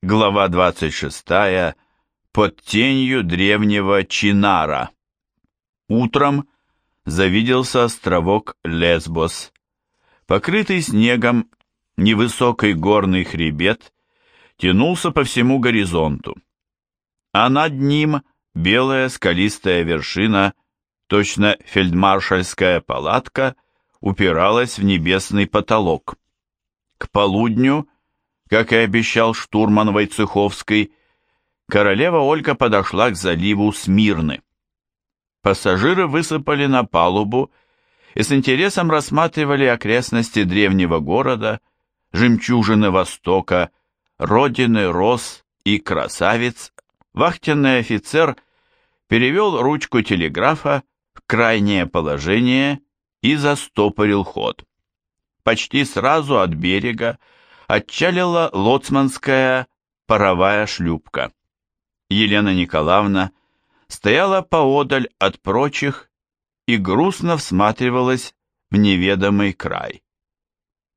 Глава 26. Под тенью древнего Чинара. Утром завиделся островок Лесбос. Покрытый снегом невысокий горный хребет тянулся по всему горизонту, а над ним белая скалистая вершина, точно фельдмаршальская палатка, упиралась в небесный потолок. К полудню, как и обещал штурман Войцеховский, королева Ольга подошла к заливу Смирны. Пассажиры высыпали на палубу и с интересом рассматривали окрестности древнего города, жемчужины Востока, родины роз и красавиц, вахтенный офицер перевел ручку телеграфа в крайнее положение и застопорил ход. Почти сразу от берега отчалила лоцманская паровая шлюпка. Елена Николаевна стояла поодаль от прочих и грустно всматривалась в неведомый край.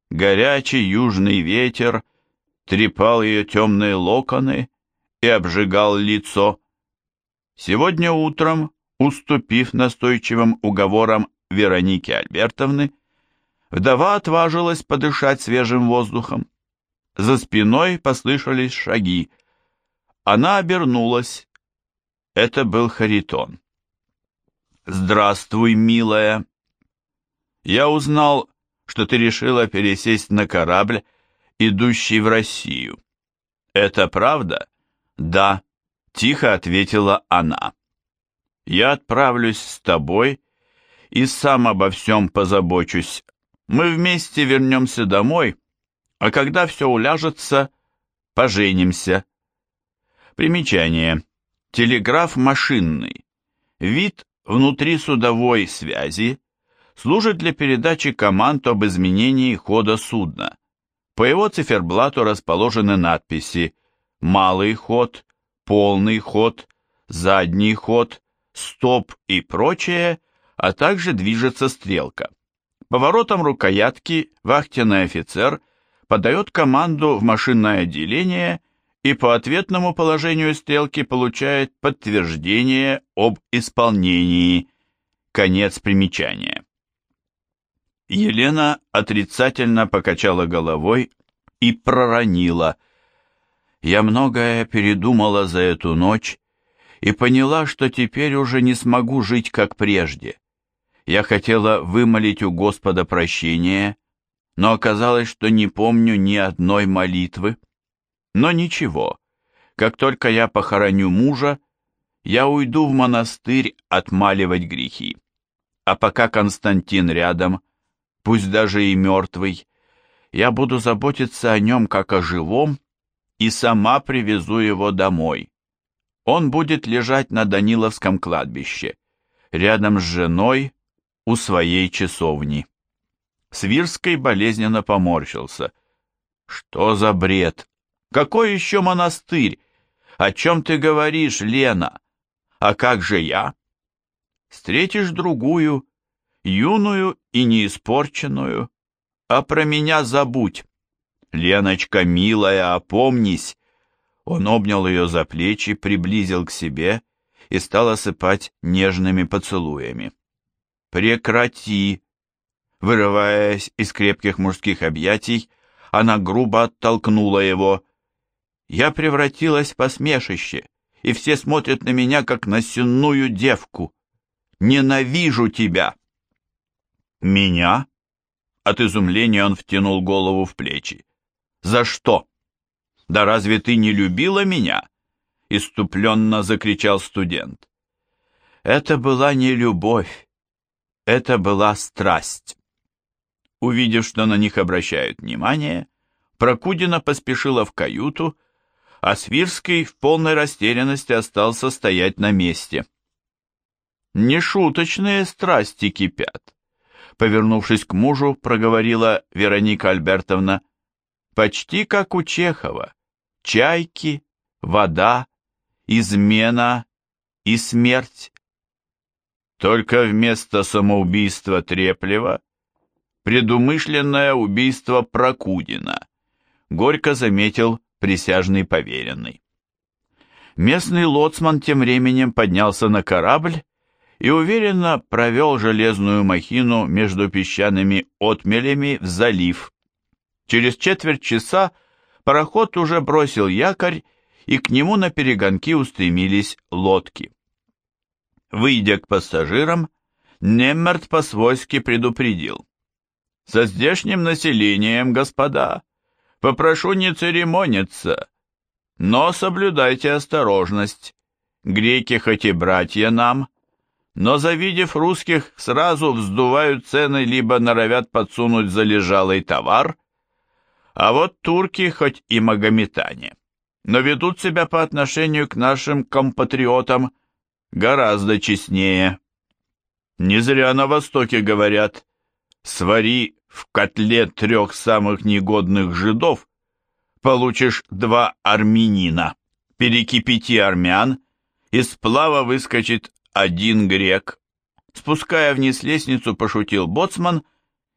Горячий южный ветер трепал ее темные локоны и обжигал лицо. Сегодня утром, уступив настойчивым уговорам Вероники Альбертовны, вдова отважилась подышать свежим воздухом. За спиной послышались шаги. Она обернулась. Это был Харитон. «Здравствуй, милая!» «Я узнал, что ты решила пересесть на корабль, идущий в Россию». «Это правда?» «Да», — тихо ответила она. «Я отправлюсь с тобой и сам обо всем позабочусь. Мы вместе вернемся домой, а когда все уляжется, поженимся». Примечание. Телеграф машинный. Вид внутри судовой связи служит для передачи команд об изменении хода судна. По его циферблату расположены надписи «Малый ход», «Полный ход», «Задний ход», «Стоп» и прочее, а также движется стрелка. Поворотом рукоятки вахтенный офицер подает команду в машинное отделение и по ответному положению стрелки получает подтверждение об исполнении. Конец примечания. Елена отрицательно покачала головой и проронила. «Я многое передумала за эту ночь и поняла, что теперь уже не смогу жить, как прежде. Я хотела вымолить у Господа прощения, но оказалось, что не помню ни одной молитвы. Но ничего, как только я похороню мужа, я уйду в монастырь отмаливать грехи. А пока Константин рядом, пусть даже и мертвый, я буду заботиться о нем как о живом и сама привезу его домой. Он будет лежать на Даниловском кладбище, рядом с женой у своей часовни. Свирский болезненно поморщился. Что за бред? Какой еще монастырь? О чем ты говоришь, Лена? А как же я? Встретишь другую, юную и неиспорченную, а про меня забудь. Леночка, милая, опомнись. Он обнял ее за плечи, приблизил к себе и стал осыпать нежными поцелуями. Прекрати! Вырываясь из крепких мужских объятий, она грубо оттолкнула его. Я превратилась в посмешище, и все смотрят на меня, как на сенную девку. Ненавижу тебя!» «Меня?» От изумления он втянул голову в плечи. «За что? Да разве ты не любила меня?» Иступленно закричал студент. «Это была не любовь, это была страсть». Увидев, что на них обращают внимание, Прокудина поспешила в каюту, а Свирский в полной растерянности остался стоять на месте. «Нешуточные страсти кипят», — повернувшись к мужу, проговорила Вероника Альбертовна, «почти как у Чехова. Чайки, вода, измена и смерть. Только вместо самоубийства Треплева предумышленное убийство Прокудина», — горько заметил присяжный поверенный. Местный лоцман тем временем поднялся на корабль и уверенно провел железную махину между песчаными отмелями в залив. Через четверть часа пароход уже бросил якорь, и к нему на перегонки устремились лодки. Выйдя к пассажирам, Неммерт по-свойски предупредил. «Со здешним населением, господа, попрошу не церемониться, но соблюдайте осторожность. Греки хоть и братья нам, но, завидев русских, сразу вздувают цены, либо норовят подсунуть залежалый товар, а вот турки хоть и магометане, но ведут себя по отношению к нашим компатриотам гораздо честнее. Не зря на Востоке говорят «свари в котле трех самых негодных жидов, получишь два армянина, перекипяти армян, из сплава выскочит один грек. Спуская вниз лестницу, пошутил боцман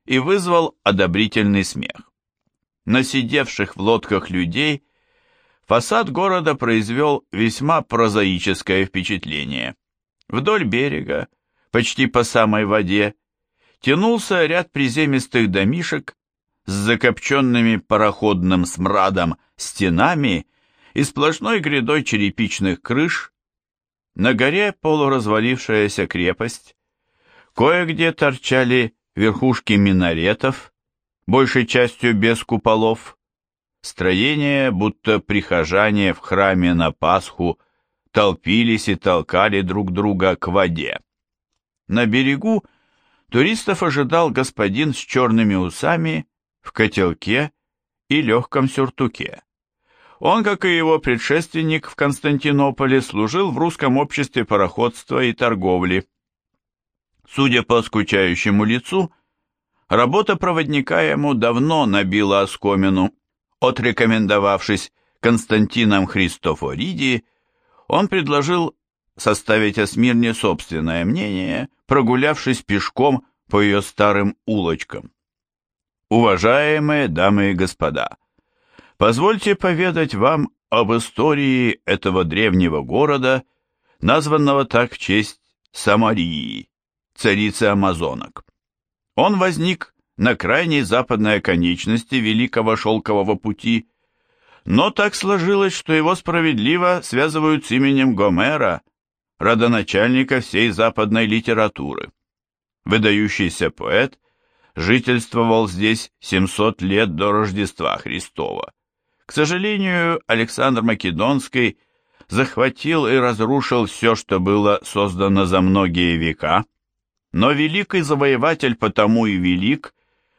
и вызвал одобрительный смех. На сидевших в лодках людей фасад города произвел весьма прозаическое впечатление. Вдоль берега, почти по самой воде, тянулся ряд приземистых домишек с закопченными пароходным смрадом стенами и сплошной грядой черепичных крыш, на горе полуразвалившаяся крепость, кое-где торчали верхушки минаретов, большей частью без куполов, строения, будто прихожане в храме на Пасху толпились и толкали друг друга к воде. На берегу туристов ожидал господин с черными усами в котелке и легком сюртуке. Он, как и его предшественник в Константинополе, служил в русском обществе пароходства и торговли. Судя по скучающему лицу, работа проводника ему давно набила оскомину. Отрекомендовавшись Константином Христофориди, он предложил составить о Смирне собственное мнение, прогулявшись пешком по ее старым улочкам. Уважаемые дамы и господа, Позвольте поведать вам об истории этого древнего города, названного так в честь Самарии, царицы Амазонок. Он возник на крайней западной оконечности Великого Шелкового пути, но так сложилось, что его справедливо связывают с именем Гомера, родоначальника всей западной литературы. Выдающийся поэт жительствовал здесь 700 лет до Рождества Христова. К сожалению, Александр Македонский захватил и разрушил все, что было создано за многие века, но великий завоеватель потому и велик,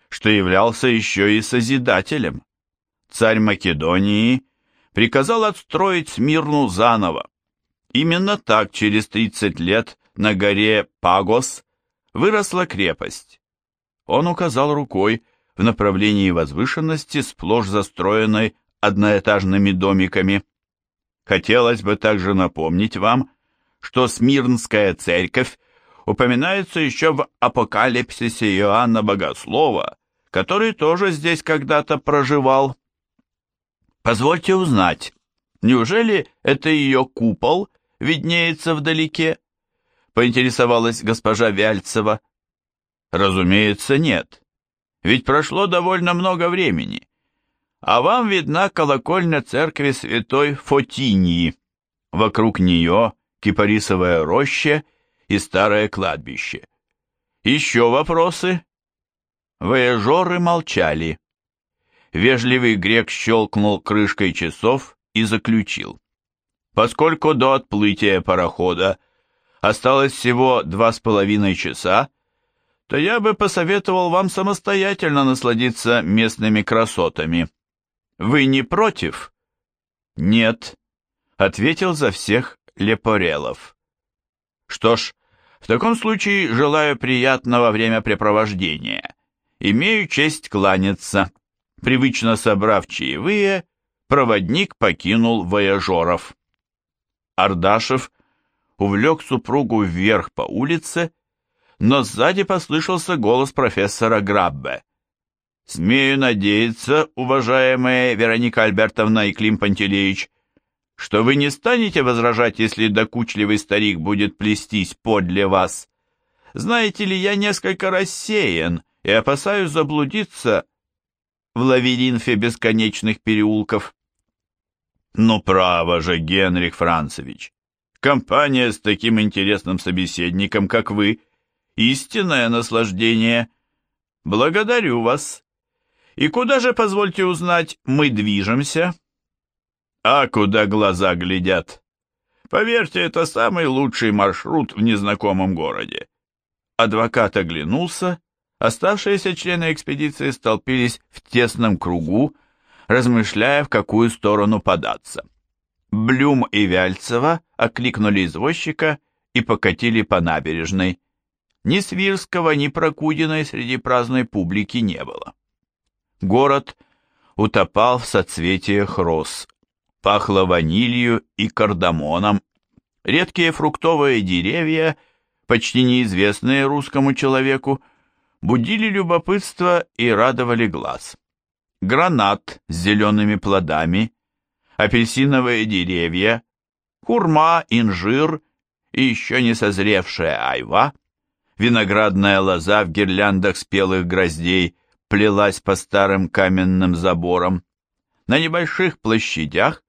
что являлся еще и созидателем. Царь Македонии приказал отстроить Смирну заново. Именно так через 30 лет на горе Пагос выросла крепость. Он указал рукой в направлении возвышенности, сплошь застроенной одноэтажными домиками. Хотелось бы также напомнить вам, что Смирнская церковь упоминается еще в апокалипсисе Иоанна Богослова, который тоже здесь когда-то проживал. Позвольте узнать, неужели это ее купол виднеется вдалеке? Поинтересовалась госпожа Вяльцева. Разумеется, нет. Ведь прошло довольно много времени а вам видна колокольня церкви святой Фотинии. Вокруг нее кипарисовая роща и старое кладбище. Еще вопросы? Вояжеры молчали. Вежливый грек щелкнул крышкой часов и заключил. Поскольку до отплытия парохода осталось всего два с половиной часа, то я бы посоветовал вам самостоятельно насладиться местными красотами. Вы не против? Нет, ответил за всех Лепорелов. Что ж, в таком случае желаю приятного времяпрепровождения. Имею честь кланяться. Привычно собрав чаевые, проводник покинул вояжеров. Ардашев увлек супругу вверх по улице, но сзади послышался голос профессора Граббе. Смею надеяться, уважаемая Вероника Альбертовна и Клим Пантелеич, что вы не станете возражать, если докучливый старик будет плестись подле вас. Знаете ли, я несколько рассеян и опасаюсь заблудиться в лавиринфе бесконечных переулков. Ну, право же, Генрих Францевич, компания с таким интересным собеседником, как вы, истинное наслаждение. Благодарю вас. И куда же, позвольте узнать, мы движемся? А куда глаза глядят? Поверьте, это самый лучший маршрут в незнакомом городе. Адвокат оглянулся, оставшиеся члены экспедиции столпились в тесном кругу, размышляя, в какую сторону податься. Блюм и Вяльцева окликнули извозчика и покатили по набережной. Ни Свирского, ни Прокудиной среди праздной публики не было. Город утопал в соцветиях роз, пахло ванилью и кардамоном. Редкие фруктовые деревья, почти неизвестные русскому человеку, будили любопытство и радовали глаз. Гранат с зелеными плодами, апельсиновые деревья, хурма, инжир и еще не созревшая айва, виноградная лоза в гирляндах спелых гроздей – плелась по старым каменным заборам. На небольших площадях,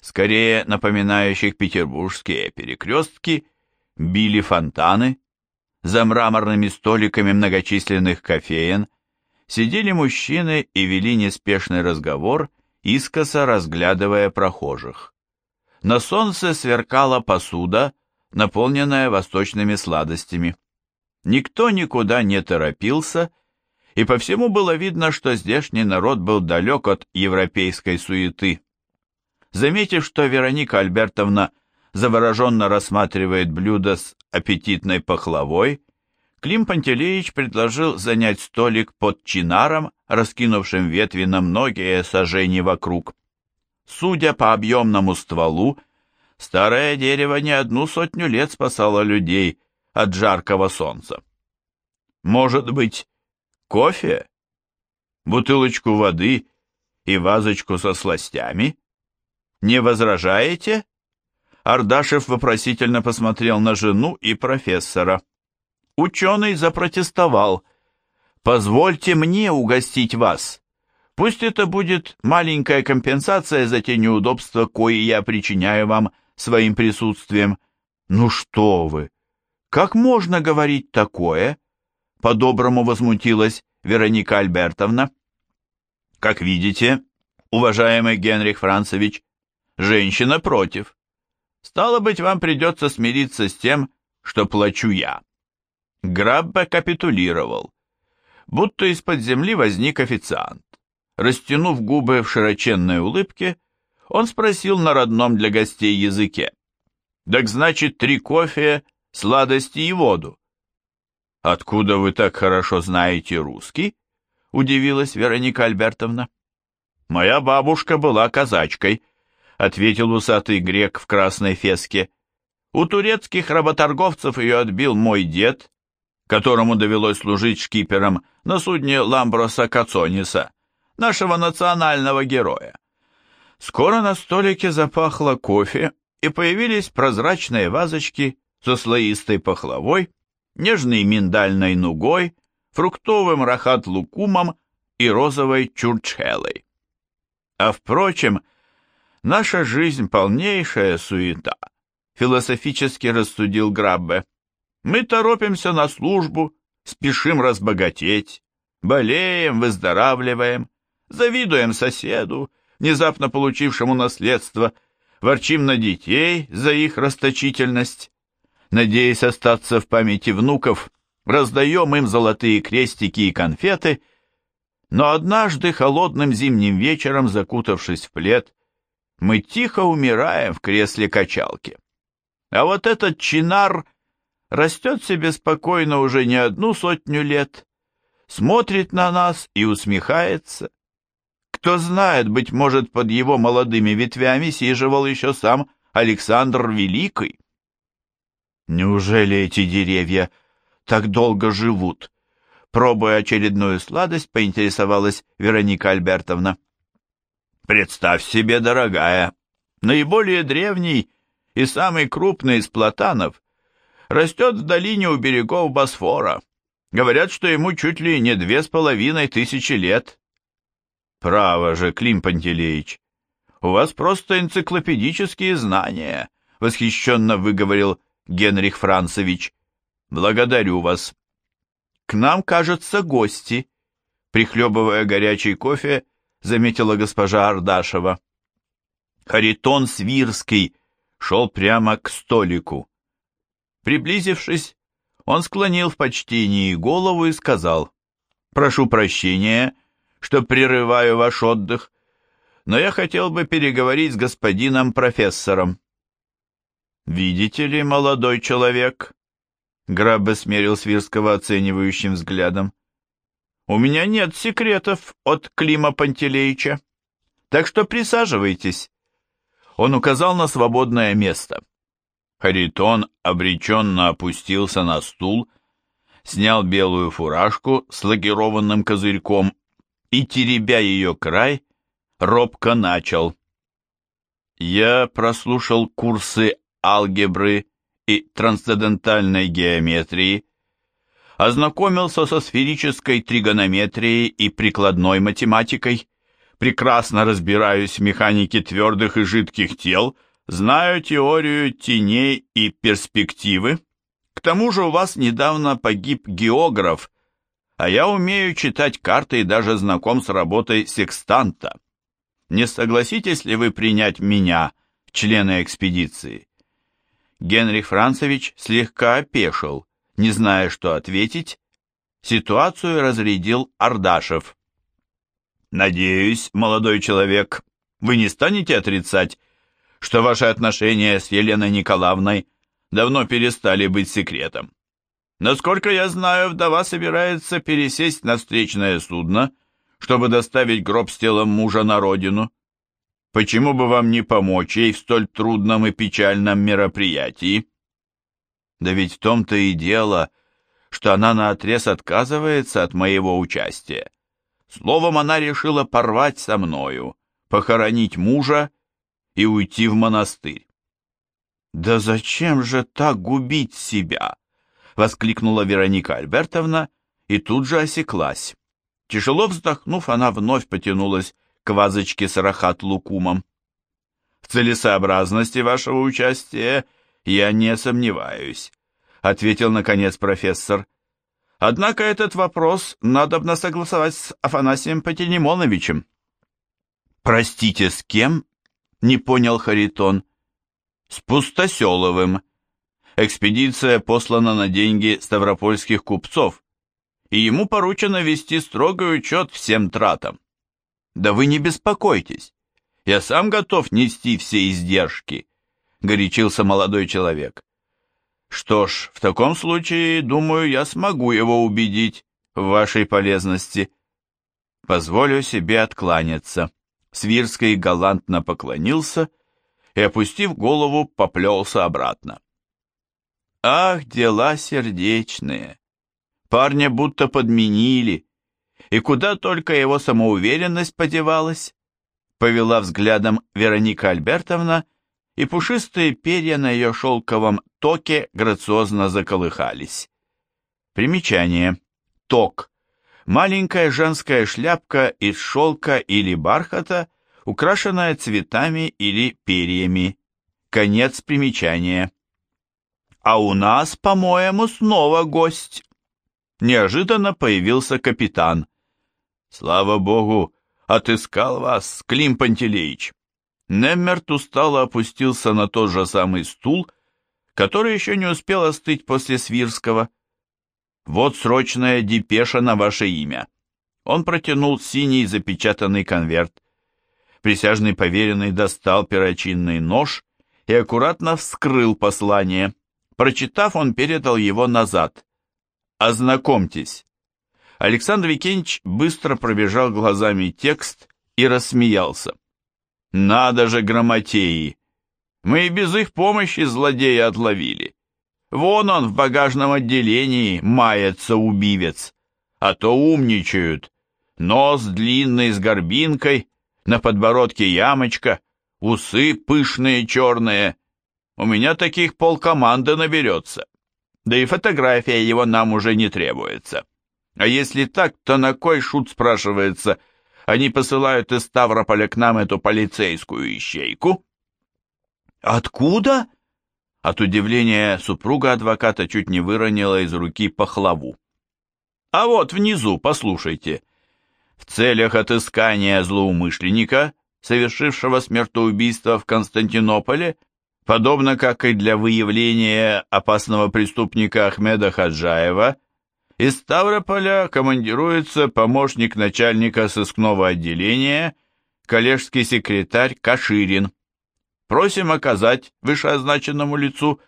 скорее напоминающих петербургские перекрестки, били фонтаны, за мраморными столиками многочисленных кофеен сидели мужчины и вели неспешный разговор, искоса разглядывая прохожих. На солнце сверкала посуда, наполненная восточными сладостями. Никто никуда не торопился, и по всему было видно, что здешний народ был далек от европейской суеты. Заметив, что Вероника Альбертовна завороженно рассматривает блюдо с аппетитной пахлавой, Клим Пантелеич предложил занять столик под чинаром, раскинувшим ветви на многие сажения вокруг. Судя по объемному стволу, старое дерево не одну сотню лет спасало людей от жаркого солнца. Может быть, Кофе? Бутылочку воды и вазочку со сластями? Не возражаете? Ардашев вопросительно посмотрел на жену и профессора. Ученый запротестовал. «Позвольте мне угостить вас. Пусть это будет маленькая компенсация за те неудобства, кои я причиняю вам своим присутствием. Ну что вы! Как можно говорить такое?» по-доброму возмутилась Вероника Альбертовна. Как видите, уважаемый Генрих Францевич, женщина против. Стало быть, вам придется смириться с тем, что плачу я. Граббе капитулировал. Будто из-под земли возник официант. Растянув губы в широченной улыбке, он спросил на родном для гостей языке. «Так значит, три кофе, сладости и воду. «Откуда вы так хорошо знаете русский?» — удивилась Вероника Альбертовна. «Моя бабушка была казачкой», — ответил усатый грек в красной феске. «У турецких работорговцев ее отбил мой дед, которому довелось служить шкипером на судне Ламброса Кацониса, нашего национального героя. Скоро на столике запахло кофе, и появились прозрачные вазочки со слоистой пахлавой, нежной миндальной нугой, фруктовым рахат-лукумом и розовой чурчхелой. А впрочем, наша жизнь полнейшая суета, философически рассудил Граббе. Мы торопимся на службу, спешим разбогатеть, болеем, выздоравливаем, завидуем соседу, внезапно получившему наследство, ворчим на детей за их расточительность, надеясь остаться в памяти внуков, раздаем им золотые крестики и конфеты, но однажды холодным зимним вечером, закутавшись в плед, мы тихо умираем в кресле качалки. А вот этот чинар растет себе спокойно уже не одну сотню лет, смотрит на нас и усмехается. Кто знает, быть может, под его молодыми ветвями сиживал еще сам Александр Великий. Неужели эти деревья так долго живут? Пробуя очередную сладость, поинтересовалась Вероника Альбертовна. «Представь себе, дорогая, наиболее древний и самый крупный из платанов растет в долине у берегов Босфора. Говорят, что ему чуть ли не две с половиной тысячи лет». «Право же, Клим Пантелеич, у вас просто энциклопедические знания», восхищенно выговорил Генрих Францевич. «Благодарю вас». «К нам, кажется, гости», прихлебывая горячий кофе, заметила госпожа Ардашева. Харитон Свирский шел прямо к столику. Приблизившись, он склонил в почтении голову и сказал, «Прошу прощения, что прерываю ваш отдых, но я хотел бы переговорить с господином профессором». «Видите ли, молодой человек?» Граббе смерил Свирского оценивающим взглядом. «У меня нет секретов от Клима Пантелеича, так что присаживайтесь». Он указал на свободное место. Харитон обреченно опустился на стул, снял белую фуражку с лакированным козырьком и, теребя ее край, робко начал. «Я прослушал курсы алгебры и трансцендентальной геометрии, ознакомился со сферической тригонометрией и прикладной математикой, прекрасно разбираюсь в механике твердых и жидких тел, знаю теорию теней и перспективы. К тому же у вас недавно погиб географ, а я умею читать карты и даже знаком с работой секстанта. Не согласитесь ли вы принять меня, члена экспедиции? Генрих Францевич слегка опешил, не зная, что ответить. Ситуацию разрядил Ардашев. «Надеюсь, молодой человек, вы не станете отрицать, что ваши отношения с Еленой Николаевной давно перестали быть секретом. Насколько я знаю, вдова собирается пересесть на встречное судно, чтобы доставить гроб с телом мужа на родину. Почему бы вам не помочь ей в столь трудном и печальном мероприятии? Да ведь в том-то и дело, что она наотрез отказывается от моего участия. Словом, она решила порвать со мною, похоронить мужа и уйти в монастырь. «Да зачем же так губить себя?» — воскликнула Вероника Альбертовна и тут же осеклась. Тяжело вздохнув, она вновь потянулась к вазочке с рахат-лукумом. В целесообразности вашего участия я не сомневаюсь, ответил наконец профессор. Однако этот вопрос надобно согласовать с Афанасием Патинемоновичем. Простите, с кем? Не понял Харитон. С Пустоселовым. Экспедиция послана на деньги ставропольских купцов, и ему поручено вести строгий учет всем тратам. Да вы не беспокойтесь. Я сам готов нести все издержки, горячился молодой человек. Что ж, в таком случае, думаю, я смогу его убедить в вашей полезности. Позволю себе откланяться. Свирский галантно поклонился и, опустив голову, поплелся обратно. Ах, дела сердечные! Парня будто подменили, и куда только его самоуверенность подевалась? Повела взглядом Вероника Альбертовна, и пушистые перья на ее шелковом токе грациозно заколыхались. Примечание. Ток. Маленькая женская шляпка из шелка или бархата, украшенная цветами или перьями. Конец примечания. А у нас, по-моему, снова гость. Неожиданно появился капитан. Слава богу, отыскал вас, Клим Пантелеич. Неммерт устало опустился на тот же самый стул, который еще не успел остыть после Свирского. Вот срочная депеша на ваше имя. Он протянул синий запечатанный конверт. Присяжный поверенный достал перочинный нож и аккуратно вскрыл послание. Прочитав, он передал его назад. «Ознакомьтесь, Александр Викентьевич быстро пробежал глазами текст и рассмеялся. «Надо же, грамотеи! Мы и без их помощи злодея отловили. Вон он в багажном отделении, мается убивец. а то умничают. Нос длинный с горбинкой, на подбородке ямочка, усы пышные черные. У меня таких полкоманды наберется. Да и фотография его нам уже не требуется. А если так, то на кой шут спрашивается? Они посылают из Ставрополя к нам эту полицейскую ищейку. Откуда? От удивления супруга адвоката чуть не выронила из руки пахлаву. А вот внизу, послушайте. В целях отыскания злоумышленника, совершившего смертоубийство в Константинополе, подобно как и для выявления опасного преступника Ахмеда Хаджаева, из Ставрополя командируется помощник начальника сыскного отделения, коллежский секретарь Каширин. Просим оказать вышеозначенному лицу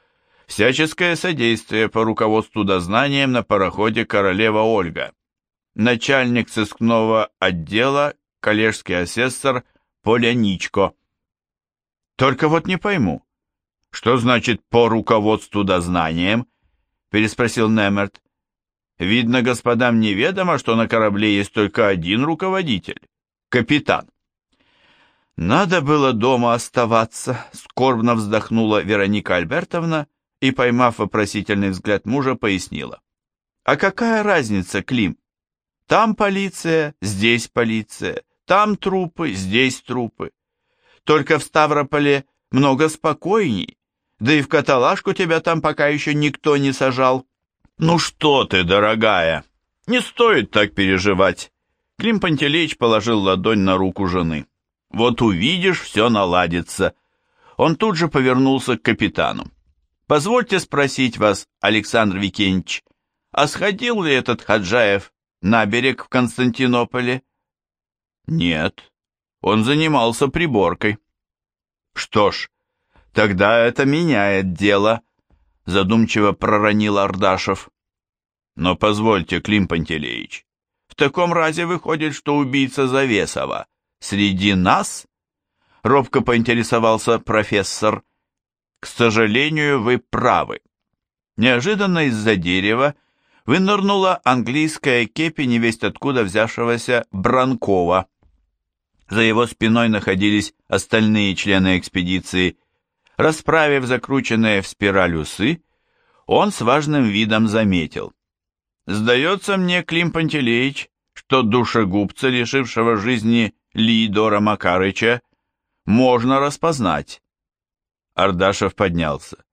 всяческое содействие по руководству дознанием на пароходе «Королева Ольга». Начальник сыскного отдела, коллежский асессор Поляничко. Только вот не пойму, что значит «по руководству дознанием»? переспросил Немерт. Видно, господам неведомо, что на корабле есть только один руководитель — капитан. «Надо было дома оставаться», — скорбно вздохнула Вероника Альбертовна и, поймав вопросительный взгляд мужа, пояснила. «А какая разница, Клим? Там полиция, здесь полиция, там трупы, здесь трупы. Только в Ставрополе много спокойней, да и в каталажку тебя там пока еще никто не сажал». «Ну что ты, дорогая, не стоит так переживать». Клим Пантелеич положил ладонь на руку жены. Вот увидишь, все наладится. Он тут же повернулся к капитану. Позвольте спросить вас, Александр Викентьевич, а сходил ли этот Хаджаев на берег в Константинополе? Нет, он занимался приборкой. Что ж, тогда это меняет дело, задумчиво проронил Ардашев. Но позвольте, Клим Пантелеич, в таком разе выходит, что убийца Завесова среди нас?» Робко поинтересовался профессор. «К сожалению, вы правы. Неожиданно из-за дерева вынырнула английская кепи невесть откуда взявшегося Бранкова. За его спиной находились остальные члены экспедиции. Расправив закрученные в спираль усы, он с важным видом заметил. «Сдается мне, Клим Пантелеич, что душегубца, лишившего жизни Лидора Макарыча можно распознать. Ардашев поднялся.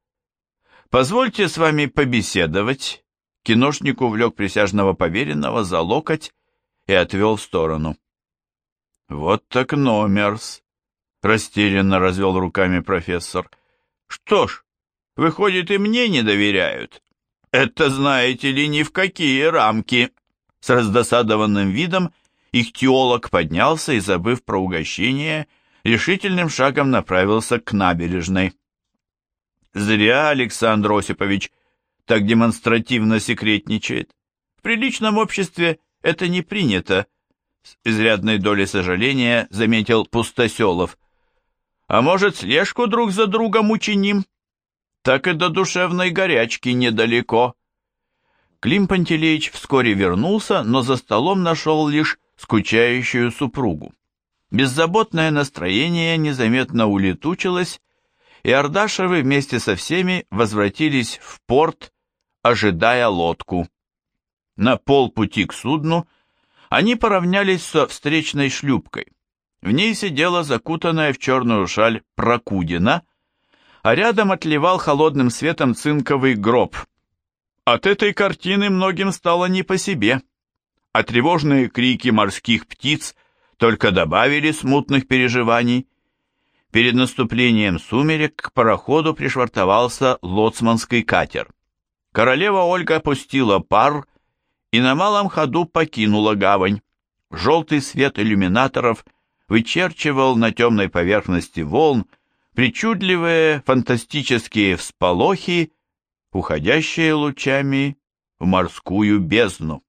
«Позвольте с вами побеседовать». Киношник увлек присяжного поверенного за локоть и отвел в сторону. «Вот так номерс», — растерянно развел руками профессор. «Что ж, выходит, и мне не доверяют. Это, знаете ли, ни в какие рамки». С раздосадованным видом Ихтиолог поднялся и, забыв про угощение, решительным шагом направился к набережной. Зря Александр Осипович так демонстративно секретничает. В приличном обществе это не принято, с изрядной долей сожаления заметил Пустоселов. А может, слежку друг за другом учиним? Так и до душевной горячки недалеко. Клим Пантелеич вскоре вернулся, но за столом нашел лишь скучающую супругу. Беззаботное настроение незаметно улетучилось, и Ардашевы вместе со всеми возвратились в порт, ожидая лодку. На полпути к судну они поравнялись со встречной шлюпкой. В ней сидела закутанная в черную шаль Прокудина, а рядом отливал холодным светом цинковый гроб. От этой картины многим стало не по себе а тревожные крики морских птиц только добавили смутных переживаний. Перед наступлением сумерек к пароходу пришвартовался лоцманский катер. Королева Ольга пустила пар и на малом ходу покинула гавань. Желтый свет иллюминаторов вычерчивал на темной поверхности волн причудливые фантастические всполохи, уходящие лучами в морскую бездну.